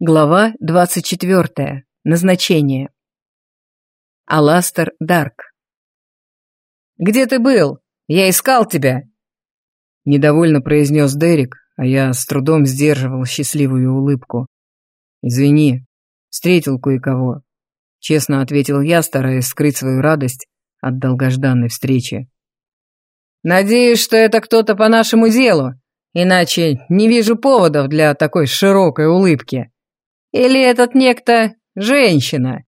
Глава 24. Назначение. Аластер Дарк. «Где ты был? Я искал тебя!» Недовольно произнес Дерек, а я с трудом сдерживал счастливую улыбку. «Извини, встретил кое-кого», — честно ответил я, стараясь скрыть свою радость от долгожданной встречи. «Надеюсь, что это кто-то по нашему делу, иначе не вижу поводов для такой широкой улыбки», или этот некто женщина?»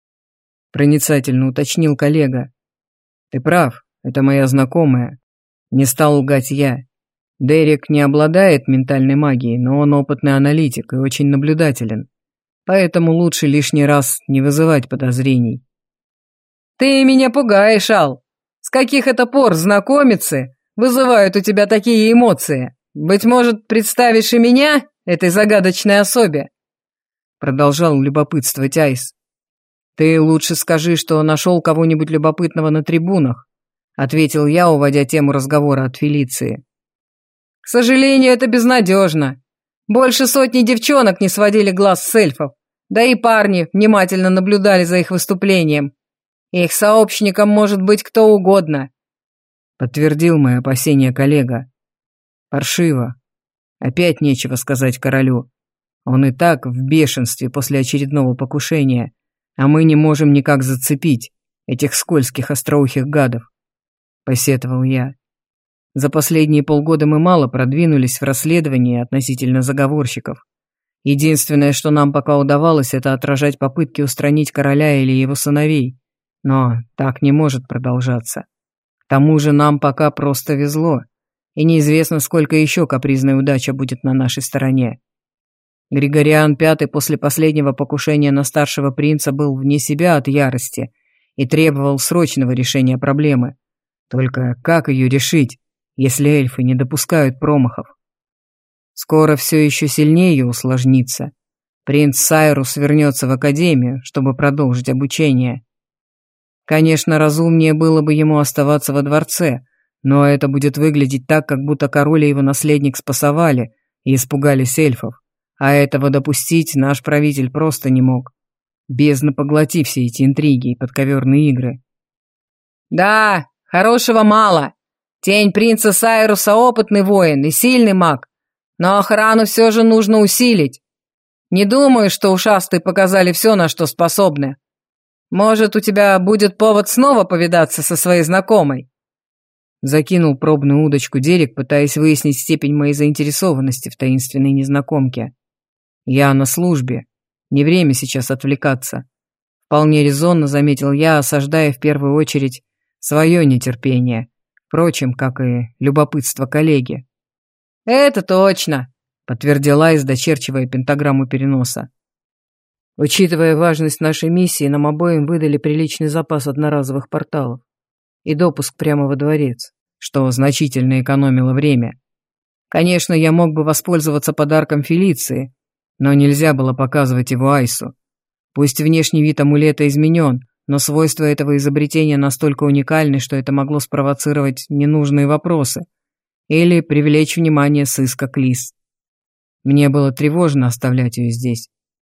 Проницательно уточнил коллега. «Ты прав, это моя знакомая. Не стал лгать я. Дерек не обладает ментальной магией, но он опытный аналитик и очень наблюдателен. Поэтому лучше лишний раз не вызывать подозрений». «Ты меня пугаешь, Ал. С каких это пор знакомицы вызывают у тебя такие эмоции? Быть может, представишь и меня этой загадочной особе?» Продолжал любопытствовать Айс. «Ты лучше скажи, что нашел кого-нибудь любопытного на трибунах», ответил я, уводя тему разговора от Фелиции. «К сожалению, это безнадежно. Больше сотни девчонок не сводили глаз с эльфов, да и парни внимательно наблюдали за их выступлением. Их сообщником может быть кто угодно», подтвердил мои опасения коллега. «Паршиво. Опять нечего сказать королю. Он и так в бешенстве после очередного покушения, а мы не можем никак зацепить этих скользких остроухих гадов. Посетовал я. За последние полгода мы мало продвинулись в расследовании относительно заговорщиков. Единственное, что нам пока удавалось, это отражать попытки устранить короля или его сыновей. Но так не может продолжаться. К тому же нам пока просто везло, и неизвестно, сколько еще капризная удача будет на нашей стороне. Григориан V после последнего покушения на старшего принца был вне себя от ярости и требовал срочного решения проблемы. Только как ее решить, если эльфы не допускают промахов? Скоро все еще сильнее усложнится. Принц Сайрус вернется в академию, чтобы продолжить обучение. Конечно, разумнее было бы ему оставаться во дворце, но это будет выглядеть так, как будто король и его наследник спасовали и испугались эльфов. А этого допустить наш правитель просто не мог. Бездна поглоти все эти интриги и подковерные игры. «Да, хорошего мало. Тень принца Сайруса опытный воин и сильный маг, но охрану все же нужно усилить. Не думаю, что ушастые показали все, на что способны. Может, у тебя будет повод снова повидаться со своей знакомой?» Закинул пробную удочку Дерек, пытаясь выяснить степень моей заинтересованности в таинственной незнакомке. Я на службе. Не время сейчас отвлекаться. Вполне резонно заметил я, осаждая в первую очередь свое нетерпение. Впрочем, как и любопытство коллеги. «Это точно», — подтвердила Айс, дочерчивая пентаграмму переноса. Учитывая важность нашей миссии, нам обоим выдали приличный запас одноразовых порталов и допуск прямо во дворец, что значительно экономило время. Конечно, я мог бы воспользоваться подарком Фелиции, но нельзя было показывать его Айсу. Пусть внешний вид амулета изменен, но свойства этого изобретения настолько уникальны, что это могло спровоцировать ненужные вопросы или привлечь внимание сыска Клис. Мне было тревожно оставлять ее здесь.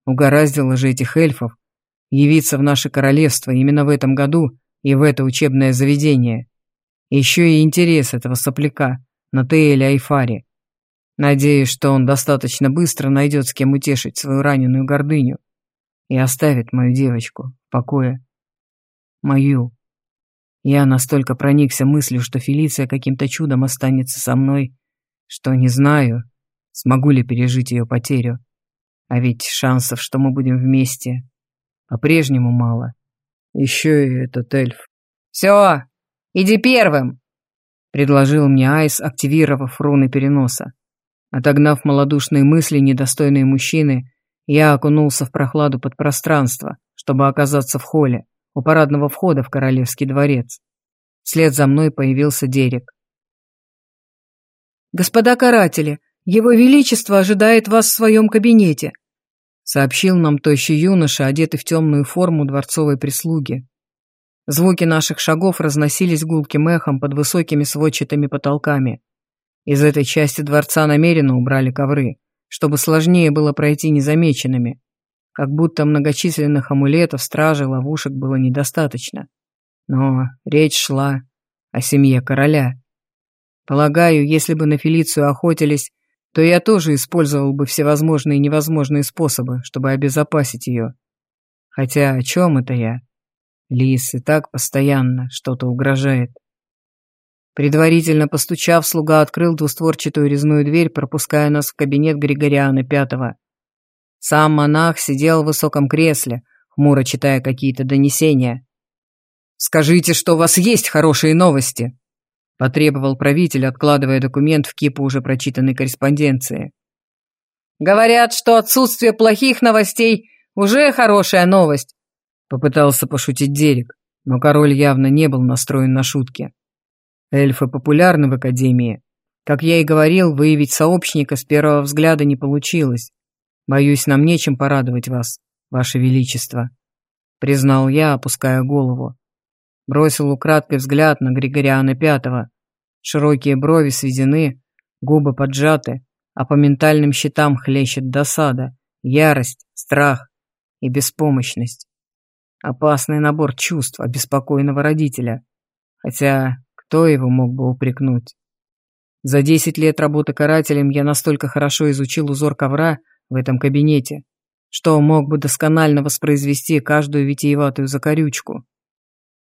Угораздило же этих эльфов явиться в наше королевство именно в этом году и в это учебное заведение. Еще и интерес этого сопляка на Тейле Айфаре. Надеюсь, что он достаточно быстро найдет с кем утешить свою раненую гордыню и оставит мою девочку в покое. Мою. Я настолько проникся мыслью, что Фелиция каким-то чудом останется со мной, что не знаю, смогу ли пережить ее потерю. А ведь шансов, что мы будем вместе, по-прежнему мало. Еще и этот эльф. «Все, иди первым!» — предложил мне Айс, активировав руны переноса. Отогнав малодушные мысли, недостойные мужчины, я окунулся в прохладу подпространства, чтобы оказаться в холле, у парадного входа в королевский дворец. Вслед за мной появился Дерек. «Господа каратели, его величество ожидает вас в своем кабинете», сообщил нам тощий юноша, одетый в темную форму дворцовой прислуги. Звуки наших шагов разносились гулким эхом под высокими сводчатыми потолками. Из этой части дворца намеренно убрали ковры, чтобы сложнее было пройти незамеченными. как будто многочисленных амулетов, стражей, ловушек было недостаточно. Но речь шла о семье короля. Полагаю, если бы на Фелицию охотились, то я тоже использовал бы всевозможные и невозможные способы, чтобы обезопасить ее. Хотя о чем это я? Лис и так постоянно что-то угрожает. Предварительно постучав, слуга открыл двустворчатую резную дверь, пропуская нас в кабинет Григориана Пятого. Сам монах сидел в высоком кресле, хмуро читая какие-то донесения. «Скажите, что у вас есть хорошие новости!» потребовал правитель, откладывая документ в кипу уже прочитанной корреспонденции. «Говорят, что отсутствие плохих новостей уже хорошая новость», попытался пошутить Дерек, но король явно не был настроен на шутки. Эльфы популярны в Академии. Как я и говорил, выявить сообщника с первого взгляда не получилось. Боюсь, нам нечем порадовать вас, ваше величество», признал я, опуская голову. Бросил украдкой взгляд на Григориана Пятого. Широкие брови сведены, губы поджаты, а по ментальным щитам хлещет досада, ярость, страх и беспомощность. Опасный набор чувств обеспокоенного родителя. Хотя кто его мог бы упрекнуть? За десять лет работы карателем я настолько хорошо изучил узор ковра в этом кабинете, что мог бы досконально воспроизвести каждую витиеватую закорючку.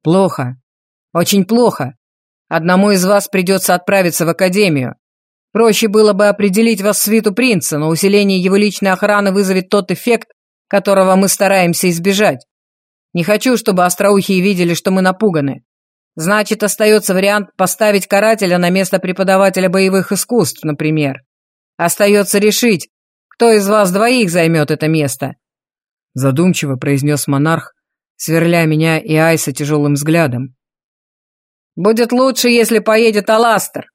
Плохо. Очень плохо. Одному из вас придется отправиться в академию. Проще было бы определить вас в свиту принца, но усиление его личной охраны вызовет тот эффект, которого мы стараемся избежать. Не хочу, чтобы остроухие видели, что мы напуганы. Значит, остается вариант поставить карателя на место преподавателя боевых искусств, например. Остается решить, кто из вас двоих займет это место. Задумчиво произнес монарх, сверля меня и Айса тяжелым взглядом. «Будет лучше, если поедет Аластер.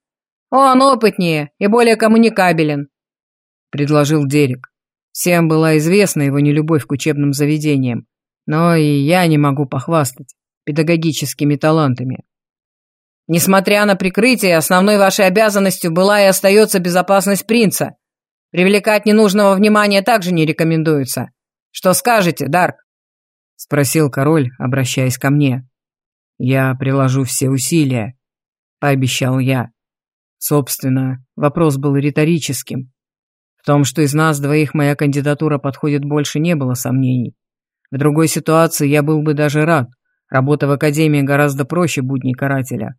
Он опытнее и более коммуникабелен», — предложил Дерек. Всем была известна его нелюбовь к учебным заведениям, но и я не могу похвастать педагогическими талантами. Несмотря на прикрытие, основной вашей обязанностью была и остается безопасность принца. Привлекать ненужного внимания также не рекомендуется. Что скажете, Дарк? — спросил король, обращаясь ко мне. «Я приложу все усилия», — пообещал я. Собственно, вопрос был риторическим. В том, что из нас двоих моя кандидатура подходит больше, не было сомнений. В другой ситуации я был бы даже рад. Работа в академии гораздо проще будней карателя.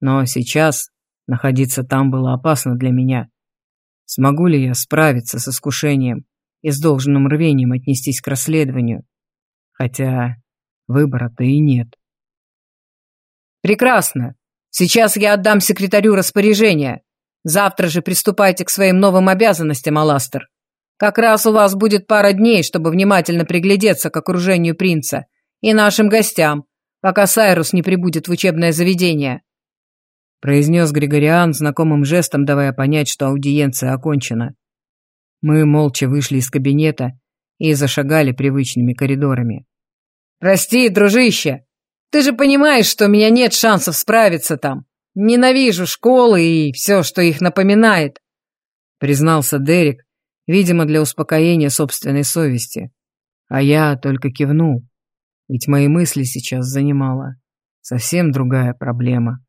Но сейчас находиться там было опасно для меня. Смогу ли я справиться с искушением и с должным рвением отнестись к расследованию? Хотя выбора-то и нет. Прекрасно. Сейчас я отдам секретарю распоряжение. Завтра же приступайте к своим новым обязанностям, Аластер. Как раз у вас будет пара дней, чтобы внимательно приглядеться к окружению принца и нашим гостям, пока Сайрус не прибудет в учебное заведение. Произнес Григориан знакомым жестом, давая понять, что аудиенция окончена. Мы молча вышли из кабинета и зашагали привычными коридорами. «Прости, дружище, ты же понимаешь, что у меня нет шансов справиться там. Ненавижу школы и все, что их напоминает», признался Дерек, видимо, для успокоения собственной совести. А я только кивнул, ведь мои мысли сейчас занимала совсем другая проблема.